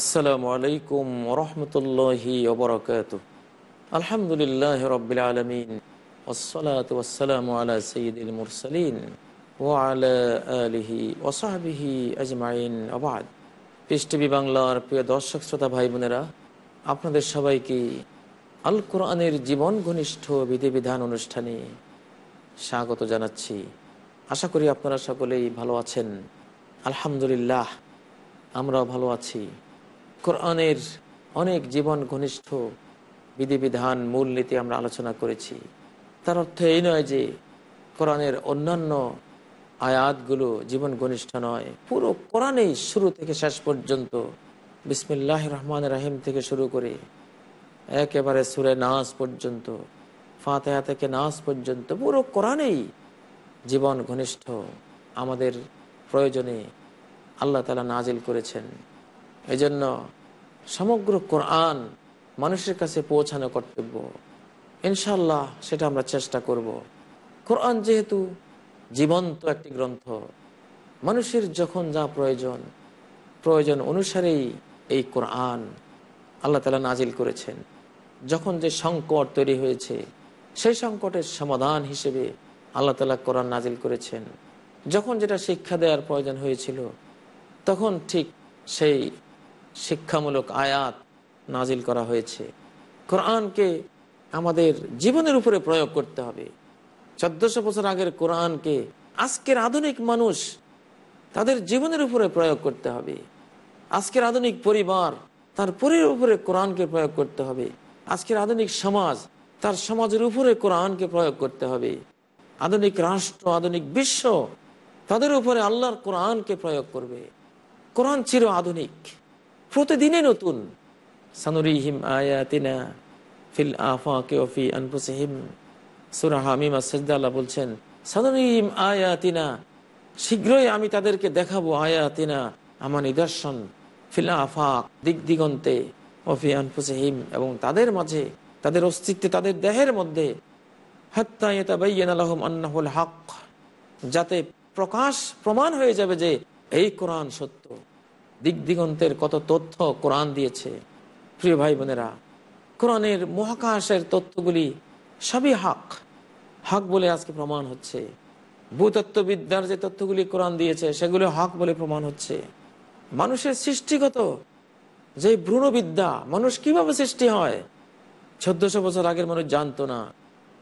আসসালামু আলাইকুম ওরহমতুল্লাহি ওবরাকাত আলহামদুলিল্লাহ রবিল আলমিন। ওসলাত ওসালাম আলা সঈদুল মুরসালিন আজমাইন। আবাদ পিস বাংলার প্রিয় দর্শক, শ্রোতা ভাই বোনেরা আপনাদের সবাইকে আল কোরআনের জীবন ঘনিষ্ঠ বিধিবিধান অনুষ্ঠানে স্বাগত জানাচ্ছি। আশা করি আপনারা সকলেই ভালো আছেন। আলহামদুলিল্লাহ, আমরাও ভালো আছি। কোরআনের অনেক জীবন ঘনিষ্ঠ বিধিবিধান মূলনীতি আমরা আলোচনা করেছি। তার অর্থ এই নয় যে কোরআনের অন্যান্য আয়াতগুলো জীবন ঘনিষ্ঠ নয়। পুরো কোরআনেই শুরু থেকে শেষ পর্যন্ত বিসমিল্লাহ রহমান রাহিম থেকে শুরু করে একেবারে সুরে নাচ পর্যন্ত, ফাতেহা থেকে নাচ পর্যন্ত পুরো কোরআনেই জীবন ঘনিষ্ঠ আমাদের প্রয়োজনে আল্লাহ তালা নাজিল করেছেন। এজন্য সমগ্র কোরআন মানুষের কাছে পৌঁছানো কর্তব্য। ইনশাল্লাহ সেটা আমরা চেষ্টা করব। কোরআন যেহেতু জীবন্ত একটি গ্রন্থ, মানুষের যখন যা প্রয়োজন প্রয়োজন অনুসারেই এই কোরআন আল্লাহ তালা নাজিল করেছেন। যখন যে সংকট তৈরি হয়েছে, সেই সংকটের সমাধান হিসেবে আল্লাহ তালা কোরআন নাজিল করেছেন। যখন যেটা শিক্ষা দেওয়ার প্রয়োজন হয়েছিল, তখন ঠিক সেই শিক্ষামূলক আয়াত নাজিল করা হয়েছে। কোরআনকে আমাদের জীবনের উপরে প্রয়োগ করতে হবে। চোদ্দশো বছর আগের কোরআনকে আজকের আধুনিক মানুষ তাদের জীবনের উপরে প্রয়োগ করতে হবে। আজকের আধুনিক পরিবার তার পরের উপরে কোরআনকে প্রয়োগ করতে হবে। আজকের আধুনিক সমাজ তার সমাজের উপরে কোরআনকে প্রয়োগ করতে হবে। আধুনিক রাষ্ট্র, আধুনিক বিশ্ব তাদের উপরে আল্লাহর কোরআনকে প্রয়োগ করবে। কোরআন চির আধুনিক। প্রতিদিনে নতুন। সানুরিহিম আয়াতিনা ফিল আফাকে ওফি আনফুসিহিম। সুরা হামিমা সজ্দাল্লাহ বলছেন, সানুরিহিম আয়াতিনা, শীঘ্রই আমি তাদেরকে দেখাবো আয়াতিনা, আমার নিদর্শন, ফিল আফাক, দিক দিগন্তে ওফি আনফুসিহিম, এবং তাদের মাঝে, তাদের অস্তিত্বে, তাদের দেহের মধ্যে হক যাতে প্রকাশ, প্রমাণ হয়ে যাবে যে এই কোরআন সত্য। দিক দিগন্তের কত তথ্য কোরআন দিয়েছে। প্রিয় ভাই বোনেরা কোরআনের মহাকাশের তথ্যগুলি সবই হক। হক বলে আজকে প্রমাণ হচ্ছে। ভূতত্ত্ববিদ্যার যে তথ্যগুলি কোরআন দিয়েছে, সেগুলি হক বলে প্রমাণ হচ্ছে। মানুষের সৃষ্টিগত যে ভ্রূণবিদ্যা, মানুষ কীভাবে সৃষ্টি হয়, চোদ্দশো বছর আগের মানুষ জানতো না।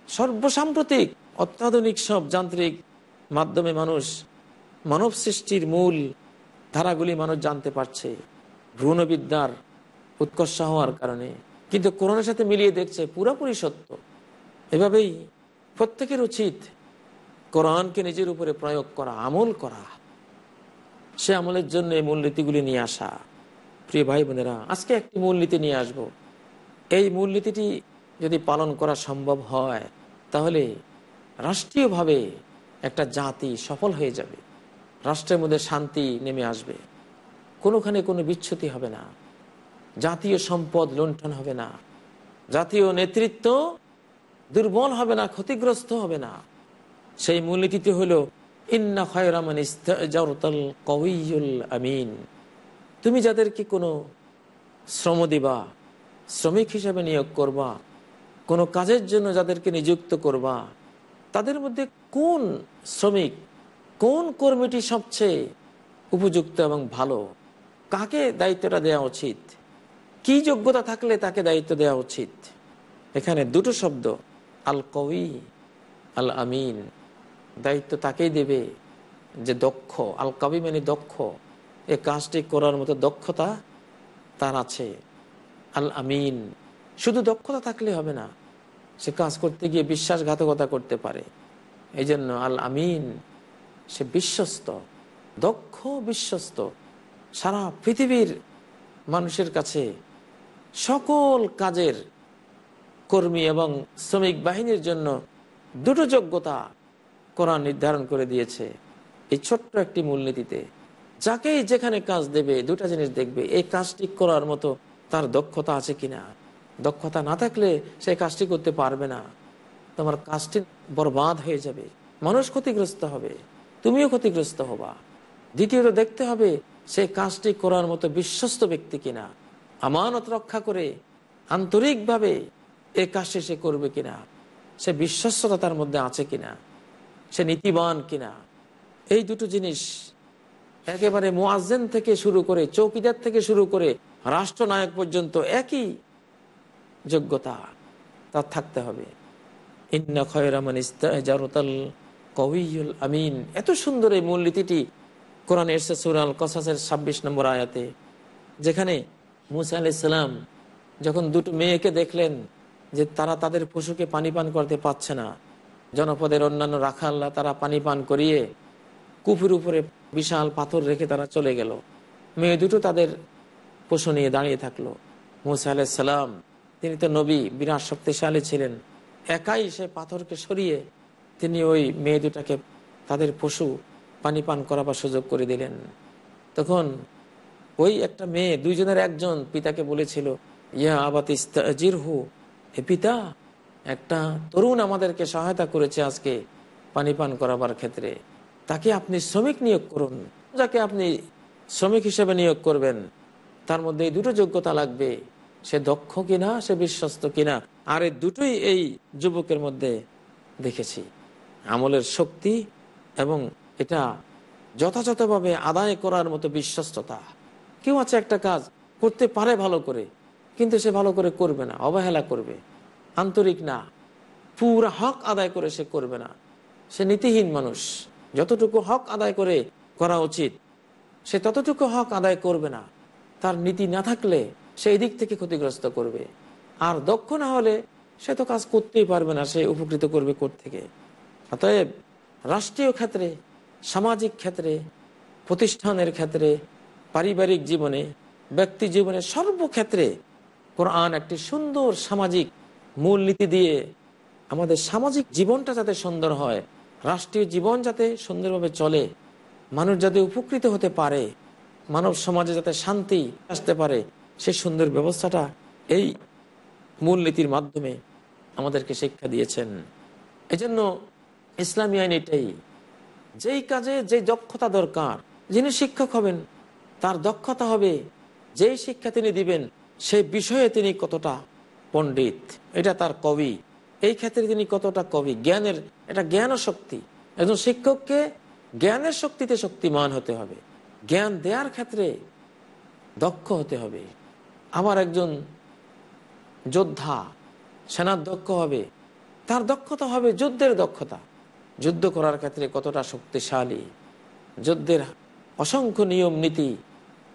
সর্বসাম্প্রতিক, অত্যাধুনিক সব যান্ত্রিক মাধ্যমে মানুষ মানব সৃষ্টির মূল ধারাগুলি মানুষ জানতে পারছে। ভ্রূণবিদ্যার উৎকর্ষ হওয়ার কারণে। কিন্তু করোনার সাথে মিলিয়ে দেখছে পুরোপুরি সত্য। এভাবেই প্রত্যেকের উচিত কোরআনকে নিজের উপরে প্রয়োগ করা, আমল করা। সে আমলের জন্য এই মূলনীতিগুলি নিয়ে আসা। প্রিয় ভাই বোনেরা, আজকে একটি মূলনীতি নিয়ে আসব। এই মূলনীতিটি যদি পালন করা সম্ভব হয়, তাহলে রাষ্ট্রীয়ভাবে একটা জাতি সফল হয়ে যাবে। রাষ্ট্রের মধ্যে শান্তি নেমে আসবে। কোনোখানে কোনো বিচ্ছুতি হবে না। জাতীয় সম্পদ লুণ্ঠন হবে না। জাতীয় নেতৃত্ব দুর্বল হবে না, ক্ষতিগ্রস্ত হবে না। সেই মূলনীতিটি হল, ইন্না আমিন। তুমি যাদেরকে কোনো শ্রম দিবা, শ্রমিক হিসাবে নিয়োগ করবা, কোনো কাজের জন্য যাদেরকে নিযুক্ত করবা, তাদের মধ্যে কোন শ্রমিক কোন কর্মীটি সবচেয়ে উপযুক্ত এবং ভালো? কাকে দায়িত্বটা দেওয়া উচিত? কি যোগ্যতা থাকলে তাকে দায়িত্ব দেওয়া উচিত? এখানে দুটো শব্দ আল কবি আল আমিন দায়িত্ব তাকেই দেবে যে দক্ষ। আল কবি মানে দক্ষ। এ কাজটি করার মতো দক্ষতা তার আছে। আল আমিন শুধু দক্ষতা থাকলে হবে না, সে কাজ করতে গিয়ে বিশ্বাসঘাতকতা করতে পারে। এই জন্য আল আমিন সে বিশ্বস্ত, দক্ষ বিশ্বস্ত, সারা পৃথিবীর মানুষের কাছে সকল কাজের কর্মী এবং শ্রমিক বাহিনীর জন্য দুটো যোগ্যতা কোরআন নির্ধারণ করে দিয়েছে এই ছোট্ট একটি মূলনীতিতে। যাকেই যেখানে কাজ দেবে, দুটা জিনিস দেখবে, এই কাজটি করার মতো তার দক্ষতা আছে কিনা? দক্ষতা না থাকলে সেই কাজটি করতে পারবে না। তোমার কাজটি বরবাদ হয়ে যাবে, মানুষ ক্ষতিগ্রস্ত হবে। তুমিও ক্ষতিগ্রস্ত হবা। দ্বিতীয়ত দেখতে হবে সেই কাজটি করার মতো বিশ্বস্ত ব্যক্তি কিনা। আমানত রক্ষা করে আন্তরিকভাবে এ কাজটি সে করবে কিনা। সে বিশ্বস্ততা তার মধ্যে আছে কিনা। সে নীতিবান কিনা। এই দুটো জিনিস একেবারে মোয়াজেন থেকে শুরু করে, চৌকিদার থেকে শুরু করে রাষ্ট্রনায়ক পর্যন্ত একই যোগ্যতা তার থাকতে হবে। ইন্না খয়রামান ইস্তাজারতাল কবিউল আমিন। এত সুন্দর এই মূলনীতিটি কোরআন এরসে সুরাল কসাসের ছাব্বিশ নম্বর আয়াতে, যেখানে মুসা আলাইসালাম যখন দুটো মেয়েকে দেখলেন যে তারা তাদের পশুকে পানি পান করতে পারছে না, জনপদের অন্যান্য রাখাল্লা তারা পানি পান করিয়ে কুপির উপরে বিশাল পাথর রেখে তারা চলে গেল। মেয়ে দুটো তাদের পশু নিয়ে দাঁড়িয়ে থাকল। মুসা আলাইসালাম তিনি তো নবী, বিরাট শক্তিশালী ছিলেন, একাই সে পাথরকে সরিয়ে তিনি ওই মেয়ে দুটাকে তাদের পশু পানি পান করাবার সুযোগ করে দিলেন। তখন ওই একটা মেয়ে, দুইজনের একজন পিতাকে বলেছিল, ইয়া আবাত ইস্তাজির হু হে পিতা, একটা তরুণ আমাদেরকে সহায়তা করেছে আজকে পানি পান করাবার ক্ষেত্রে। তাকে আপনি শ্রমিক নিয়োগ করুন, যাকে আপনি শ্রমিক হিসেবে নিয়োগ করবেন। তার মধ্যে এই দুটো যোগ্যতা লাগবে, সে দক্ষ কিনা, সে বিশ্বস্ত কিনা, আর এই দুটোই এই যুবকের মধ্যে দেখেছি। আমলের শক্তি এবং এটা যথাযথভাবে আদায় করার মতো বিশ্বস্ততা। কেউ আছে একটা কাজ করতে পারে ভালো করে, কিন্তু সে ভালো করে করবে না, অবহেলা করবে। আন্তরিক না। পুরা হক আদায় করে সে করবে না। সে নীতিহীন মানুষ। যতটুকু হক আদায় করে করা উচিত, সে ততটুকু হক আদায় করবে না। তার নীতি না থাকলে সে দিক থেকে ক্ষতিগ্রস্ত করবে। আর দক্ষ না হলে সে তো কাজ করতেই পারবে না, সে উপকৃত করবে থেকে অতএব রাষ্ট্রীয় ক্ষেত্রে, সামাজিক ক্ষেত্রে, প্রতিষ্ঠানের ক্ষেত্রে, পারিবারিক জীবনে, ব্যক্তি জীবনে সর্বক্ষেত্রে কোরআন একটি সুন্দর সামাজিক মূলনীতি দিয়ে আমাদের সামাজিক জীবনটা যাতে সুন্দর হয়, রাষ্ট্রীয় জীবন যাতে সুন্দরভাবে চলে, মানুষ যাতে উপকৃত হতে পারে, মানব সমাজে যাতে শান্তি আসতে পারে সেই সুন্দর ব্যবস্থাটা এই মূলনীতির মাধ্যমে আমাদেরকে শিক্ষা দিয়েছেন। এজন্য ইসলামী আইন এটাই। যেই কাজে যে দক্ষতা দরকার, যিনি শিক্ষক হবেন, তার দক্ষতা হবে যেই শিক্ষা তিনি দিবেন, সেই বিষয়ে তিনি কতটা পণ্ডিত, এটা তার কবি। এই ক্ষেত্রে তিনি কতটা কবি? জ্ঞানের, এটা জ্ঞান শক্তি। একজন শিক্ষককে জ্ঞানের শক্তিতে শক্তিমান হতে হবে। জ্ঞান দেওয়ার ক্ষেত্রে দক্ষ হতে হবে। আমার একজন যোদ্ধা, সেনার দক্ষ হবে। তার দক্ষতা হবে যুদ্ধের দক্ষতা। যুদ্ধ করার ক্ষেত্রে কতটা শক্তিশালী, যুদ্ধের অসংখ্য নিয়ম নীতি,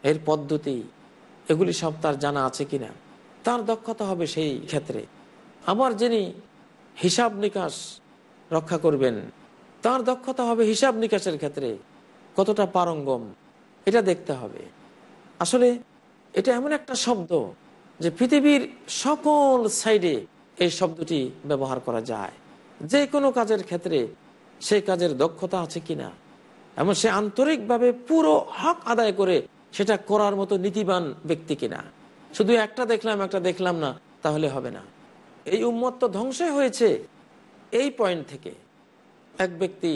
এর পদ্ধতি, এগুলি সব তার জানা আছে কিনা, তার দক্ষতা হবে সেই ক্ষেত্রে। আমার যিনি হিসাব নিকাশ রক্ষা করবেন, তার দক্ষতা হবে হিসাব নিকাশের ক্ষেত্রে কতটা পারঙ্গম, এটা দেখতে হবে। আসলে এটা এমন একটা শব্দ যে পৃথিবীর সকল সাইডে এই শব্দটি ব্যবহার করা যায়। যে কোনো কাজের ক্ষেত্রে সেই কাজের দক্ষতা আছে কিনা? এমন সে আন্তরিকভাবে পুরো হক আদায় করে সেটা করার মতো নীতিবান ব্যক্তি কিনা? শুধু একটা দেখলাম একটা দেখলাম না, তাহলে হবে না। এই উম্মত তো ধ্বংসই হয়েছে এই পয়েন্ট থেকে। এক ব্যক্তি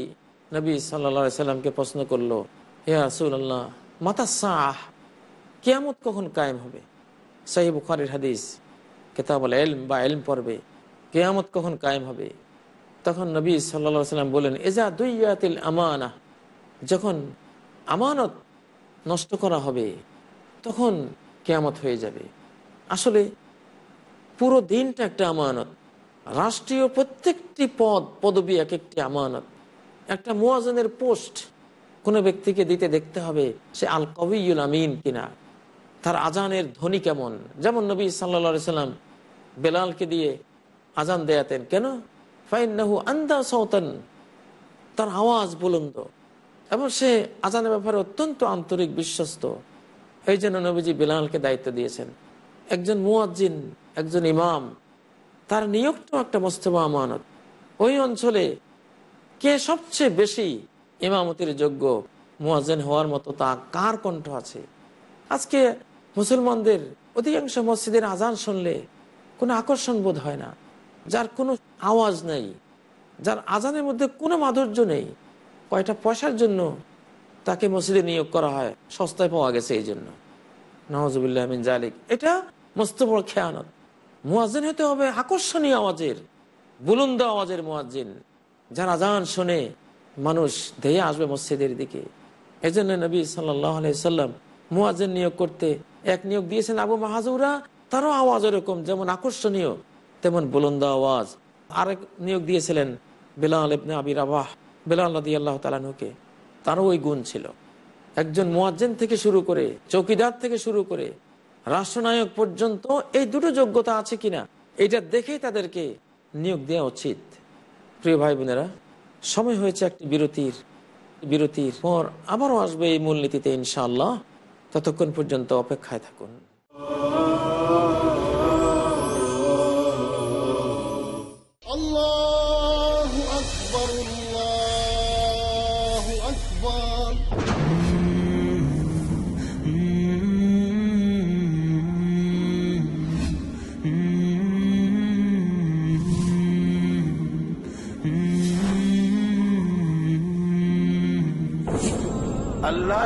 নবী সাল্লা সাল্লামকে প্রশ্ন করল রাসুল্লাহ মাতা সাহ কেয়ামত কখন কায়েম হবে? সাহি বুখারির হাদিস, কেতাবল এলম বা এলম পড়বে কেয়ামত কখন কায়েম হবে? তখন নবী সাল্লা সাল্লাম বলেন এজা দুইয়াতিল আমানা। যখন আমানত নষ্ট করা হবে, তখন কেয়ামত হয়ে যাবে। আসলে পুরো দিনটা একটা আমানত। রাষ্ট্রীয় প্রত্যেকটি পদ, পদবি এক একটি আমানত। একটা মোয়াজনের পোস্ট কোনো ব্যক্তিকে দিতে দেখতে হবে, সে আল কবিউল আমিন কিনা? তার আজানের ধ্বনি কেমন? যেমন নবী সাল্লা সাল্লাম বেলালকে দিয়ে আজান দেয়াতেন। কেন? আন্দা সৌতান তার আওয়াজ বুলন্দ। এবং সে আজানের ব্যাপারে অত্যন্ত আন্তরিক বিশ্বস্ত। এই জন্য নবীজি বিলালকে দায়িত্ব দিয়েছেন। একজন মুয়াজ্জিন, একজন ইমাম। তার নিয়োগটাও একটা মোস্তফা আমানত। ওই অঞ্চলে কে সবচেয়ে বেশি ইমামতির যোগ্য মুয়াজ্জেন হওয়ার মতো তা কার কণ্ঠ আছে? আজকে মুসলমানদের অধিকাংশ মসজিদের আজান শুনলে কোনো আকর্ষণ বোধ হয় না। যার কোনো আওয়াজ নেই, যার আজানের মধ্যে কোনো মাধুর্য নেই, কয়টা পয়সার জন্য তাকে মসজিদে নিয়োগ করা হয়, সস্তায় পাওয়া গেছে এই জন্য। নওয়াজুবিল্লাহ জালিক। এটা মস্ত বড় খেয়ানত। মুয়াজ্জিন হতে হবে আকর্ষণীয় আওয়াজের, বুলন্দ আওয়াজের মুয়াজ্জিন। যার আজান শুনে মানুষ ধেয়ে আসবে মসজিদের দিকে। এই জন্য নবী সাল্লাম মুয়াজ্জিন নিয়োগ করতে এক নিয়োগ দিয়েছেন আবু মাহাজুরা, তারও আওয়াজ ওরকম, যেমন আকর্ষণীয়। তেমন বুলন্দ আওয়াজ। আরেক নিয়োগ দিয়েছিলেন বেলাল ইবনে আবির আবাহ বেলাল নদী আল্লাহ তালানুকে তারও ওই গুণ ছিল। একজন মোয়াজ্জেন থেকে শুরু করে, চৌকিদার থেকে শুরু করে, রাষ্ট্রনায়ক পর্যন্ত এই দুটো যোগ্যতা আছে কিনা, এটা দেখেই তাদেরকে নিয়োগ দেওয়া উচিত। প্রিয় ভাই বোনেরা, সময় হয়েছে একটি বিরতির। বিরতির পর আবারও আসবে এই মূলনীতিতে ইনশাআল্লাহ। ততক্ষণ পর্যন্ত অপেক্ষায় থাকুন।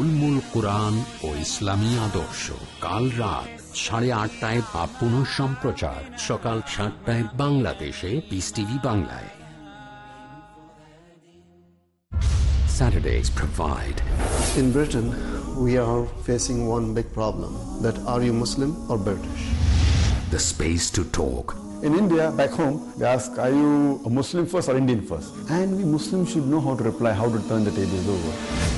উলমুল কোরআন ও ইসলামী আদর্শ কাল রাত সাড়ে আটটায় বা পুনঃ সম্প্রচার সকাল সাতটায় বাংলাদেশে পিস টিভি বাংলায় Saturdays provide In Britain, we are facing one big problem that are you Muslim or British? the space to talk In India, back home, they ask, are you a Muslim first or Indian first? And we Muslims should know how to reply, how to turn the tables over.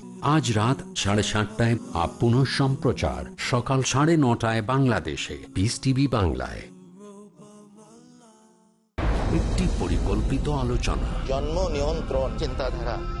আজ রাত সাড়ে সাতটায় up পুনঃ সম্প্রচার। সকাল সাড়ে নটায় বাংলাদেশে। পিস টিভি বাংলায়। একটি পরিকল্পিত আলোচনা। জন্ম নিয়ন্ত্রণ চিন্তাধারা।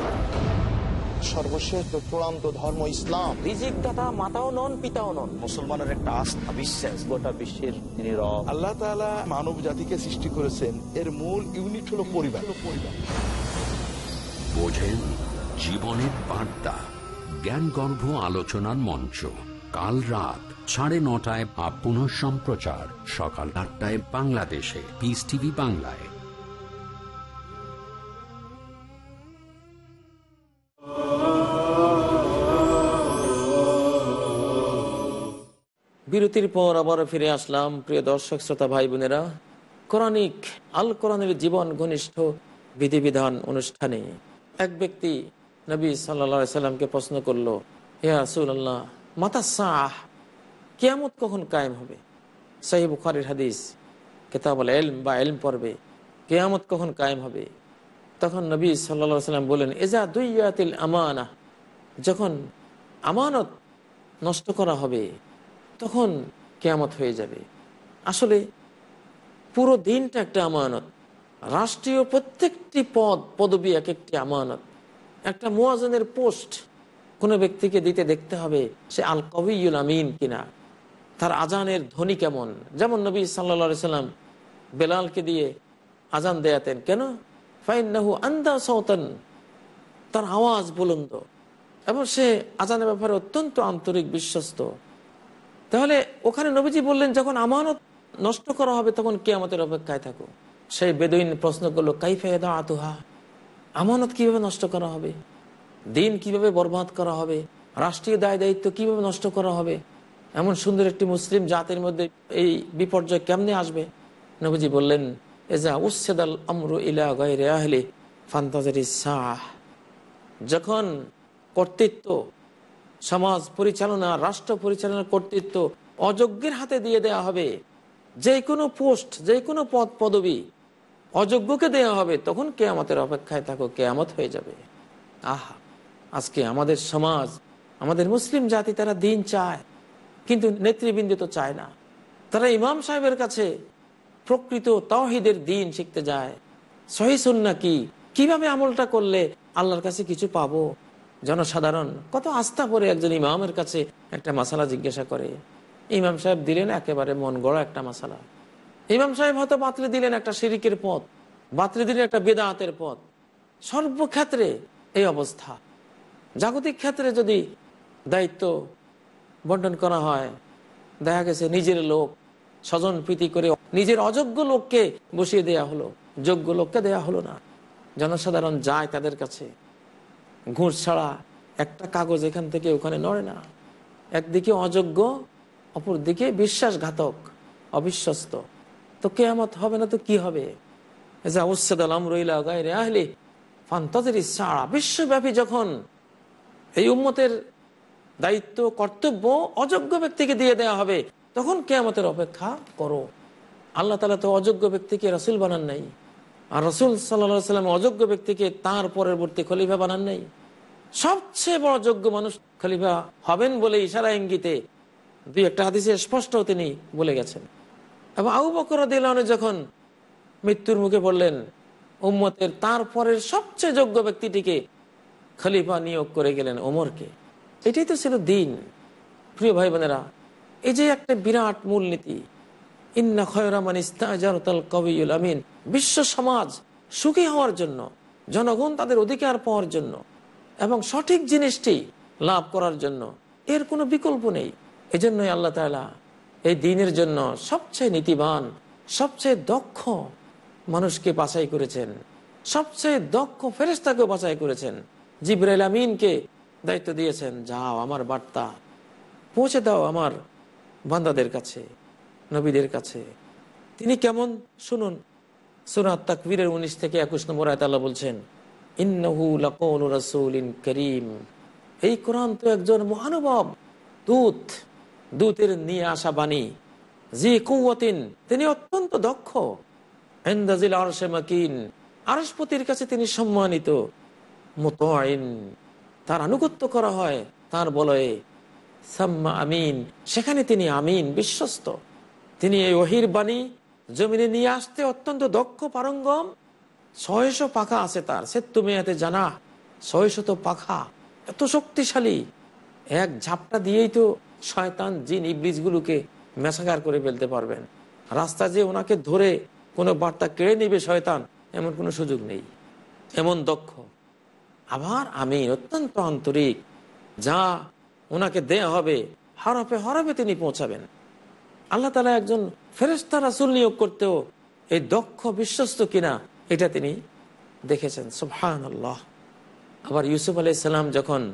সর্বশেষ চূড়ান্ত ধর্ম ইসলাম। রিজিক দাতা মাতাও নন পিতাও নন। মুসলমানের একটা আস্থা বিশ্বাস। গোটা বিশ্বের তিনি আল্লাহ তাআলা মানব জাতিকে সৃষ্টি করেছেন। এর মূল ইউনিট হলো পরিবার। পরিবার বোঝেন জীবনের বার্তা। জ্ঞানগর্ভ আলোচনার মঞ্চ। কাল রাত সাড়ে নটায় বা পুনঃ সম্প্রচার সকাল আটটায় বাংলাদেশে। পিস টিভি বাংলায়। বিরতির পর আবার ফিরে আসলাম, প্রিয় দর্শক, শ্রোতা ভাই বোনেরা। কোরআনিক আল কোরআনের জীবন ঘনিষ্ঠ বিধিবিধান অনুষ্ঠানে এক ব্যক্তি নবী সাল্লা সাল্লামকে প্রশ্ন করল, হে রাসুল্লাহ মাতা সাহ কিয়ামত কখন কায়েম হবে? সাহি বুখারির হাদিস, কেতাবল এলম বা এলম পর্বে কেয়ামত কখন কায়েম হবে? তখন নবী সাল্লা সাল্লাম বলেন এজা দুইয়াতিল আমানা, যখন আমানত নষ্ট করা হবে তখন কেয়ামত হয়ে যাবে। আসলে পুরো দিনটা একটা আমানত। রাষ্ট্রীয় প্রত্যেকটি পদ, পদবি এক একটি আমানত। একটা মোয়াজনের পোস্ট কোনো ব্যক্তিকে দিতে দেখতে হবে, সে আল কবিউল আমিন কিনা, তার আজানের ধ্বনি কেমন? যেমন নবী সাল্লা সাল্লাম বেলালকে দিয়ে আজান দেয়াতেন, কেন? ফাইনাহু আন্দা সৌতন তার আওয়াজ বুলন্দ। এবং সে আজানের ব্যাপারে অত্যন্ত আন্তরিক বিশ্বস্ত। তাহলে ওখানে নবীজি বললেন, যখন আমানত নষ্ট করা হবে, তখন কে আমাদের অপেক্ষায় থাকো। সেই বেদইন প্রশ্ন করল কাইফেদা আতুহা আমানত কীভাবে নষ্ট করা হবে? দিন কীভাবে বরবাদ করা হবে? রাষ্ট্রীয় দায় দায়িত্ব কীভাবে নষ্ট করা হবে? এমন সুন্দর একটি মুসলিম জাতির মধ্যে এই বিপর্যয় কেমনে আসবে? নবীজি বললেন, এজা উচ্ছেদাল আমরু ইলা ফান্তাজারি শাহ যখন কর্তৃত্ব সমাজ পরিচালনা, রাষ্ট্র পরিচালনার কর্তৃত্ব অযোগ্যের হাতে দিয়ে দেয়া হবে। যে কোনো পোস্ট, যে কোনো পদ, পদবি অযোগ্যকে দেয়া হবে, তখন কেয়ামতের অপেক্ষায় থাকো, কেয়ামত হয়ে যাবে। আহা, আজকে আমাদের সমাজ, আমাদের মুসলিম জাতি তারা দিন চায়, কিন্তু নেতৃবৃন্দ তো চায় না। তারা ইমাম সাহেবের কাছে প্রকৃত তাওহিদের দিন শিখতে যায়। সহি সুন্না কি? কীভাবে আমলটা করলে আল্লাহর কাছে কিছু পাবো? জনসাধারণ কত আস্থা করে একজন ইমামের কাছে একটা মাসালা জিজ্ঞাসা করে। ইমাম সাহেব দিলেন একেবারে মন গড়া একটা মাসালা। ইমাম সাহেব হয়তো বাতলে দিলেন একটা শিরিকের পথ, বাতলে দিলেন একটা বেদাহাতের পথ। সর্বক্ষেত্রে এই অবস্থা। জাগতিক ক্ষেত্রে যদি দায়িত্ব বন্টন করা হয়, দেখা গেছে নিজের লোক, স্বজন প্রীতি করে নিজের অযোগ্য লোককে বসিয়ে দেয়া হলো, যোগ্য লোককে দেয়া হলো না। জনসাধারণ যায় তাদের কাছে। ঘুষ ছাড়া একটা কাগজ এখান থেকে ওখানে নড়ে না। একদিকে অযোগ্য অপর দিকে বিশ্বাসঘাতক, অবিশ্বস্ত। তো কেয়ামত হবে না তো কি হবে? বিশ্বব্যাপী যখন এই উম্মতের দায়িত্ব, কর্তব্য অযোগ্য ব্যক্তিকে দিয়ে দেয়া হবে, তখন কেয়ামতের অপেক্ষা করো। আল্লাহ তালা তো অযোগ্য ব্যক্তিকে রসুল বানান নাই। আর রসুল সাল্লা সাল্লাম অযোগ্য ব্যক্তিকে তার পরবর্তী খলিফা বানান নাই। সবচেয়ে বড় যোগ্য মানুষ খলিফা হবেন বলে ইশারা ইঙ্গিতে দুই একটা হাদিসে স্পষ্ট তিনি বলে গেছেন। এবং আবু বকর যখন মৃত্যুর মুখে পড়লেন, উম্মতের তারপরের সবচেয়ে যোগ্য ব্যক্তিটিকে খলিফা নিয়োগ করে গেলেন ওমরকে। এটাই তো ছিল দিন। প্রিয় ভাই বোনেরা এই যে একটা বিরাট মূলনীতি, ইন্না খয়রা খয়রামান ইস্তাজারতাল কবিউল আমিন বিশ্ব সমাজ সুখী হওয়ার জন্য, জনগণ তাদের অধিকার পাওয়ার জন্য এবং সঠিক জিনিসটি লাভ করার জন্য এর কোনো বিকল্প নেই। এজন্যই আল্লাহ তালা এই দিনের জন্য সবচেয়ে নীতিবান, সবচেয়ে দক্ষ মানুষকে বাছাই করেছেন। সবচেয়ে দক্ষ ফেরেস্তাকে বাছাই করেছেন। জিব্রাইল আমিনকে দায়িত্ব দিয়েছেন, যাও আমার বার্তা, পৌঁছে দাও আমার বান্দাদের কাছে, নবীদের কাছে। তিনি কেমন? শুনুন। সুরাত তাকবীরের উনিশ থেকে একুশ নম্বর আয়তাল্লাহ বলছেন, ইন্নহু লাকুল রাসূলিন করিম। এই কোরআন তো একজন মহানুভব, দূত, দূতের নিয়ে আসা বাণী। জি কুয়াতিন তিনি অত্যন্ত দক্ষ। এন্দাজিল আরশে মাকিন, আরশপতির কাছে তিনি সম্মানিত। মোতাইন, তার আনুগত্য করা হয়, তার বলয়ে, সাম্মা আমিন। সেখানে তিনি আমিন, বিশ্বস্ত। তিনি এই ওহির বাণী জমিনে নিয়ে আসতে অত্যন্ত দক্ষ পারঙ্গম। ছয়শো পাখা আছে তার, সে তুমি এতে জানা। ছয়শত পাখা, এত শক্তিশালী। এক ঝাপটা দিয়েই তো শয়তান জিন ইবলিজগুলোকে মেশাগার করে ফেলতে পারবেন। রাস্তা যে ওনাকে ধরে কোনো বার্তা কেড়ে নিবে শয়তান, এমন কোনো সুযোগ নেই। এমন দক্ষ। আবার আমি অত্যন্ত আন্তরিক, যা ওনাকে দেয়া হবে, হরফে হরফে তিনি পৌঁছাবেন। আল্লাহ তালা একজন ফেরেস্তা রাসুল নিয়োগ করতেও এই দক্ষ, বিশ্বস্ত কিনা, এটা তিনি দেখেছেন। সুবহান আল্লাহ আবার ইউসুফ আলাইসাল্লাম যখন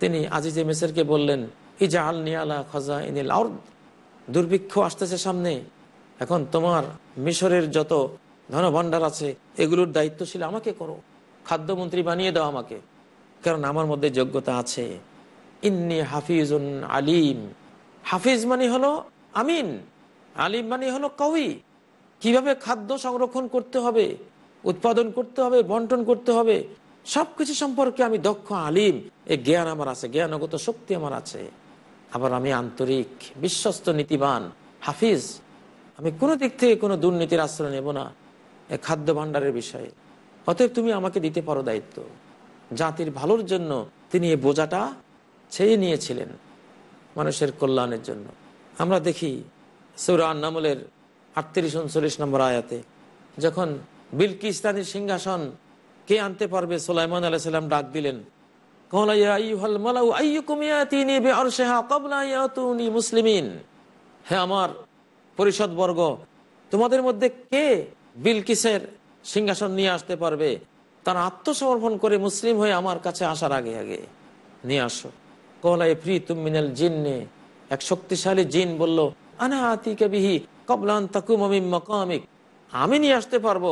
তিনি আজিজে মেসেরকে বললেন ইজা আল নিয়ালা খজা ইনিল দুর্ভিক্ষ আসতেছে সামনে। এখন তোমার মিশরের যত ধনভাণ্ডার আছে, এগুলোর দায়িত্বশীল আমাকে করো। খাদ্যমন্ত্রী বানিয়ে দাও আমাকে। কারণ আমার মধ্যে যোগ্যতা আছে। ইন্নি হাফিজুন আলিম। হাফিজ মানে হলো আমিন। আলিম মানে হলো কবি কীভাবে খাদ্য সংরক্ষণ করতে হবে, উৎপাদন করতে হবে, বন্টন করতে হবে, সবকিছু সম্পর্কে আমি দক্ষ আলিম। এ জ্ঞান আমার আছে, জ্ঞানগত শক্তি আমার আছে। আবার আমি আন্তরিক, বিশ্বস্ত, নীতিবান, হাফিজ। আমি কোনো দিক থেকে কোনো দুর্নীতির আশ্রয় নেব না এ খাদ্য ভাণ্ডারের বিষয়ে। অতএব তুমি আমাকে দিতে পারো দায়িত্ব। জাতির ভালোর জন্য তিনি এই বোঝাটা ছেয়ে নিয়েছিলেন মানুষের কল্যাণের জন্য। আমরা দেখি সৌরান নামলের আটত্রিশ, উনচল্লিশ নম্বর আয়াতে, যখন বিলকিস্তানের সিংহাসন কে আনতে পারবে? সোলাইমান আলাইসাল্লাম ডাক দিলেন। মুসলিমিন? হ্যাঁ আমার পরিষদ বর্গ তোমাদের মধ্যে কে বিলকিসের সিংহাসন নিয়ে আসতে পারবে? তারা আত্মসমর্পণ করে মুসলিম হয়ে আমার কাছে আসার আগে আগে নিয়ে আসো। কলাই ফ্রি তুমিনাল জিন্নে এক শক্তিশালী জিন বলল, আনা আতিকে বিহি কবলান তাকুম মকামিক। আমি নিয়ে আসতে পারব।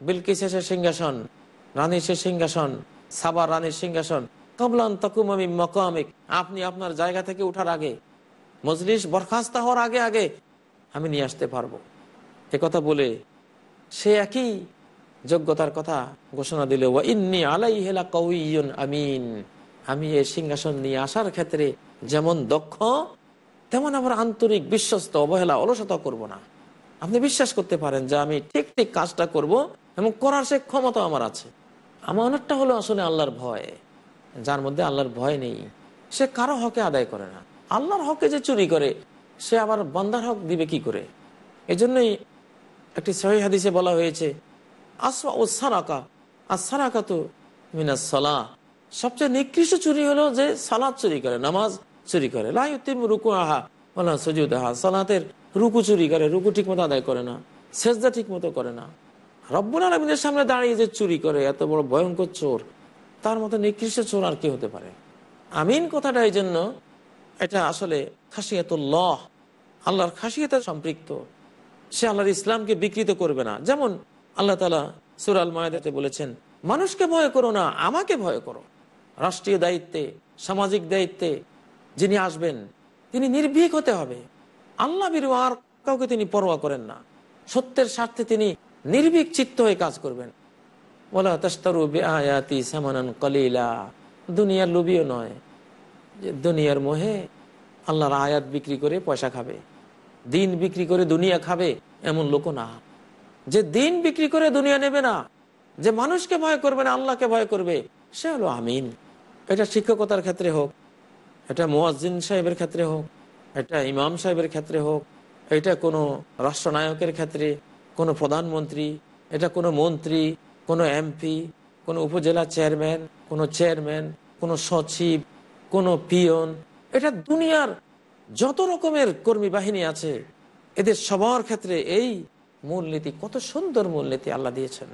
বিলকিসের সিংহাসন রানীর সে সিংহাসন সাবার রানীর সিংহাসন কবলান তাকুম মকামিক, আপনি আপনার জায়গা থেকে উঠার আগে, মজলিস বরখাস্ত হওয়ার আগে আগে আমি নিয়ে আসতে পারব। এ কথা বলে সে একই যোগ্যতার কথা ঘোষণা দিল, ওয়া ইন্নি আলাই হেলা কউইয়ুন আমিন। আমি এই সিংহাসন নিয়ে আসার ক্ষেত্রে যেমন দক্ষ তেমন আবার আন্তরিক, বিশ্বস্ত, অবহেলা, অলসতা করব না। আপনি বিশ্বাস করতে পারেন যে আমি ঠিক ঠিক কাজটা করব এবং করার সে ক্ষমতা আমার আছে। আমার অনেকটা হলো আসলে আল্লাহর ভয়, যার মধ্যে আল্লাহর ভয় নেই। সে কারও হকে আদায় করে না। আল্লাহর হকে যে চুরি করে, সে আবার বান্দার হক দিবে কি করে? এজন্যই একটি সহি হাদিসে বলা হয়েছে আসা ও সারাকা আর সারাকা তো মিনাস সালা সবচেয়ে নিকৃষ্ট চুরি হলো যে সালাদ চুরি করে, নামাজ চুরি করে। লাইতিম রুকু আহা বলা সজুদ আহা সালাতের রুকু চুরি করে, রুকু ঠিক মতো আদায় করে না, সেজদা ঠিক মতো করে না। রব্বুল আলমিনের সামনে দাঁড়িয়ে যে চুরি করে, এত বড় ভয়ঙ্কর চোর, তার মতো নিকৃষ্ট চোর আর কি হতে পারে? আমিন কথাটা এই জন্য এটা আসলে খাসিয়াতুল্লাহ আল্লাহর খাসিয়তের সম্পৃক্ত। সে আল্লাহর ইসলামকে বিকৃত করবে না। যেমন আল্লাহ তালা সুরাল মায়াদাতে বলেছেন, মানুষকে ভয় করো না, আমাকে ভয় করো। রাষ্ট্রীয় দায়িত্বে, সামাজিক দায়িত্বে যিনি আসবেন, তিনি নির্ভীক হতে হবে। আল্লাহ বিরু আর কাউকে তিনি পরোয়া করেন না। সত্যের স্বার্থে তিনি নির্ভীক চিত্ত হয়ে কাজ করবেন। বলা তাস্তারু বেআয়াতি সামানান কলিলা। দুনিয়ার লোভীও নয়। যে দুনিয়ার মোহে আল্লাহর আয়াত বিক্রি করে পয়সা খাবে। দিন বিক্রি করে দুনিয়া খাবে এমন লোক না। যে দিন বিক্রি করে দুনিয়া নেবে না, যে মানুষকে ভয় করবে না, আল্লাহকে ভয় করবে, সে হলো আমিন। এটা শিক্ষকতার ক্ষেত্রে হোক এটা মোয়াজিন সাহেবের ক্ষেত্রে হোক, এটা ইমাম সাহেবের ক্ষেত্রে হোক, এটা কোনো রাষ্ট্রনায়কের ক্ষেত্রে, কোনো প্রধানমন্ত্রী, এটা কোনো মন্ত্রী, কোনো এমপি, কোনো উপজেলা চেয়ারম্যান, কোনো চেয়ারম্যান, কোনো সচিব, কোনো পিয়ন, এটা দুনিয়ার যত রকমের কর্মী বাহিনী আছে, এদের সবার ক্ষেত্রে এই মূলনীতি, কত সুন্দর মূলনীতি আল্লাহ দিয়েছেন।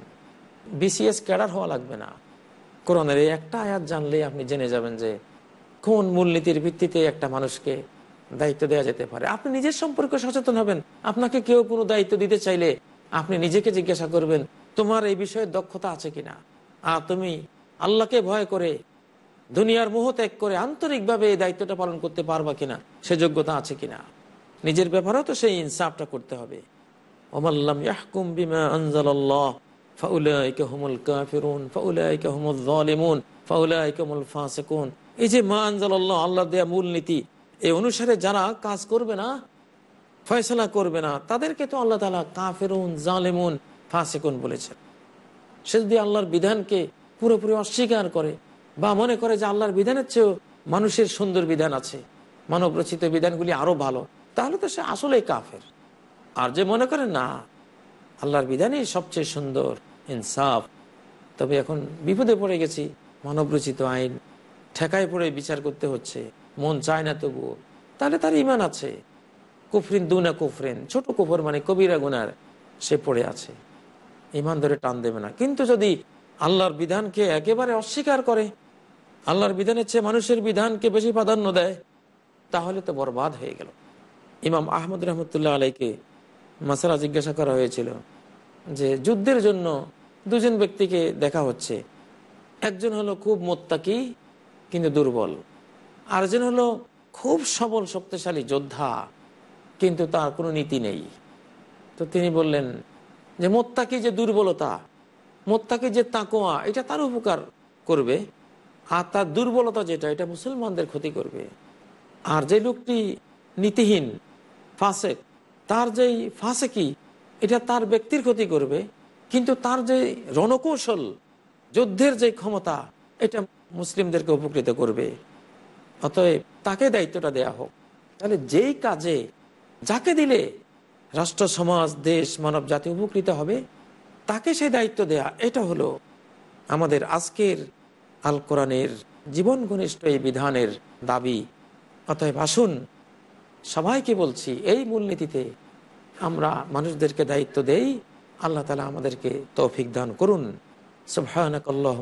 বিসিএস ক্যাডার হওয়া লাগবে না। কোরআনের এই একটা আয়াত জানলে আপনি জেনে যাবেন যে কোন মূলনীতির ভিত্তিতে একটা মানুষকে দায়িত্ব দেওয়া যেতে পারে? আপনি নিজের সম্পর্কে সচেতন হবেন। আপনাকে কেউ কোনো দায়িত্ব দিতে চাইলে আপনি নিজেকে জিজ্ঞাসা করবেন, তোমার এই বিষয়ে দক্ষতা আছে কিনা? আর তুমি আল্লাহকে ভয় করে, দুনিয়ার মোহ ত্যাগ করে আন্তরিকভাবে এই দায়িত্বটা পালন করতে পারবা কিনা? সে যোগ্যতা আছে কিনা? নিজের ব্যাপারেও তো সেই ইনসাফটা করতে হবে। ওমাল্লাম ইয়াহকুম বিমা ফাউলাইকা হুমুল কাফিরুন, ফাউলাইকা হুমুল যালিমুন, ফাউলাইকা হুমুল ফাসিকুন। এই যে মা আনজালাল্লাহ আল্লাহ দেয়া মূলনীতি, এই অনুসারে যারা কাজ করবে না, ফয়সলা করবে না, তাদেরকে তো আল্লাহ তালা কাফেরুন, জালেমুন, ফাসেকুন বলেছেন। সে যদি আল্লাহর বিধানকে পুরোপুরি অস্বীকার করে বা মনে করে যে আল্লাহর বিধানের চেয়েও মানুষের সুন্দর বিধান আছে মানব রচিত বিধানগুলি আরও ভালো, তাহলে তো সে আসলেই কাফের। আর যে মনে করে না, আল্লাহর বিধানই সবচেয়ে সুন্দর, ইনসাফ, তবে এখন বিপদে পড়ে গেছি মানব রচিত আইন ঠেকায় পড়ে বিচার করতে হচ্ছে। মন চায় না তবুও। তাহলে তার ইমান আছে। কুফরিন দুনা কুফরিন। ছোট কুফর মানে কবিরা গুনার। সে পড়ে আছে। ইমান ধরে টান দেবে না। কিন্তু যদি আল্লাহর বিধানকে একেবারে অস্বীকার করে, আল্লাহর বিধানের চেয়ে মানুষের বিধানকে বেশি প্রাধান্য দেয়, তাহলে তো বরবাদ হয়ে গেল। ইমাম আহমদ রহমতুল্লাহ আলাইকে মাসারা জিজ্ঞাসা করা হয়েছিল যে, যুদ্ধের জন্য দুজন ব্যক্তিকে দেখা হচ্ছে। একজন হলো খুব মোত্তাকি কিন্তু দুর্বল। আরেকজন হলো খুব সবল, শক্তিশালী যোদ্ধা, কিন্তু তার কোনো নীতি নেই। তো তিনি বললেন যে, মোত্তাকি যে দুর্বলতা, মোত্তাকি যে তাকোয়া এটা তার উপকার করবে, আর তার দুর্বলতা যেটা, এটা মুসলমানদের ক্ষতি করবে। আর যে লোকটি নীতিহীন, ফাসেক, তার যেই ফাসেকি, এটা তার ব্যক্তির ক্ষতি করবে, কিন্তু তার যে রণকৌশল, যুদ্ধের যে ক্ষমতা, এটা মুসলিমদেরকে উপকৃত করবে। অতএব তাকে দায়িত্বটা দেয়া হোক। তাহলে যেই কাজে যাকে দিলে রাষ্ট্র, সমাজ, দেশ, মানব জাতি উপকৃত হবে, তাকে সেই দায়িত্ব দেয়া, এটা হলো আমাদের আজকের আল কোরআনের জীবন ঘনিষ্ঠ এই বিধানের দাবি। অতএব আসুন, সবাইকে বলছি, এই মূলনীতিতে আমরা মানুষদেরকে দায়িত্ব দেই। আল্লাহ তালা আমাদেরকে তৌফিক দান করুন। আসাদু আল্লাহ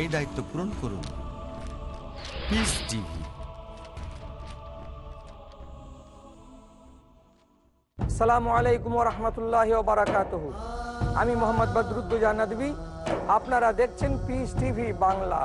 এই দায়িত্ব পূরণ করুন। পিস সালামু আলাইকুম রহমতুল্লাহ আমি মোহাম্মদ বদরুদ্দুজা নদী আপনারা দেখছেন পিস টিভি বাংলা।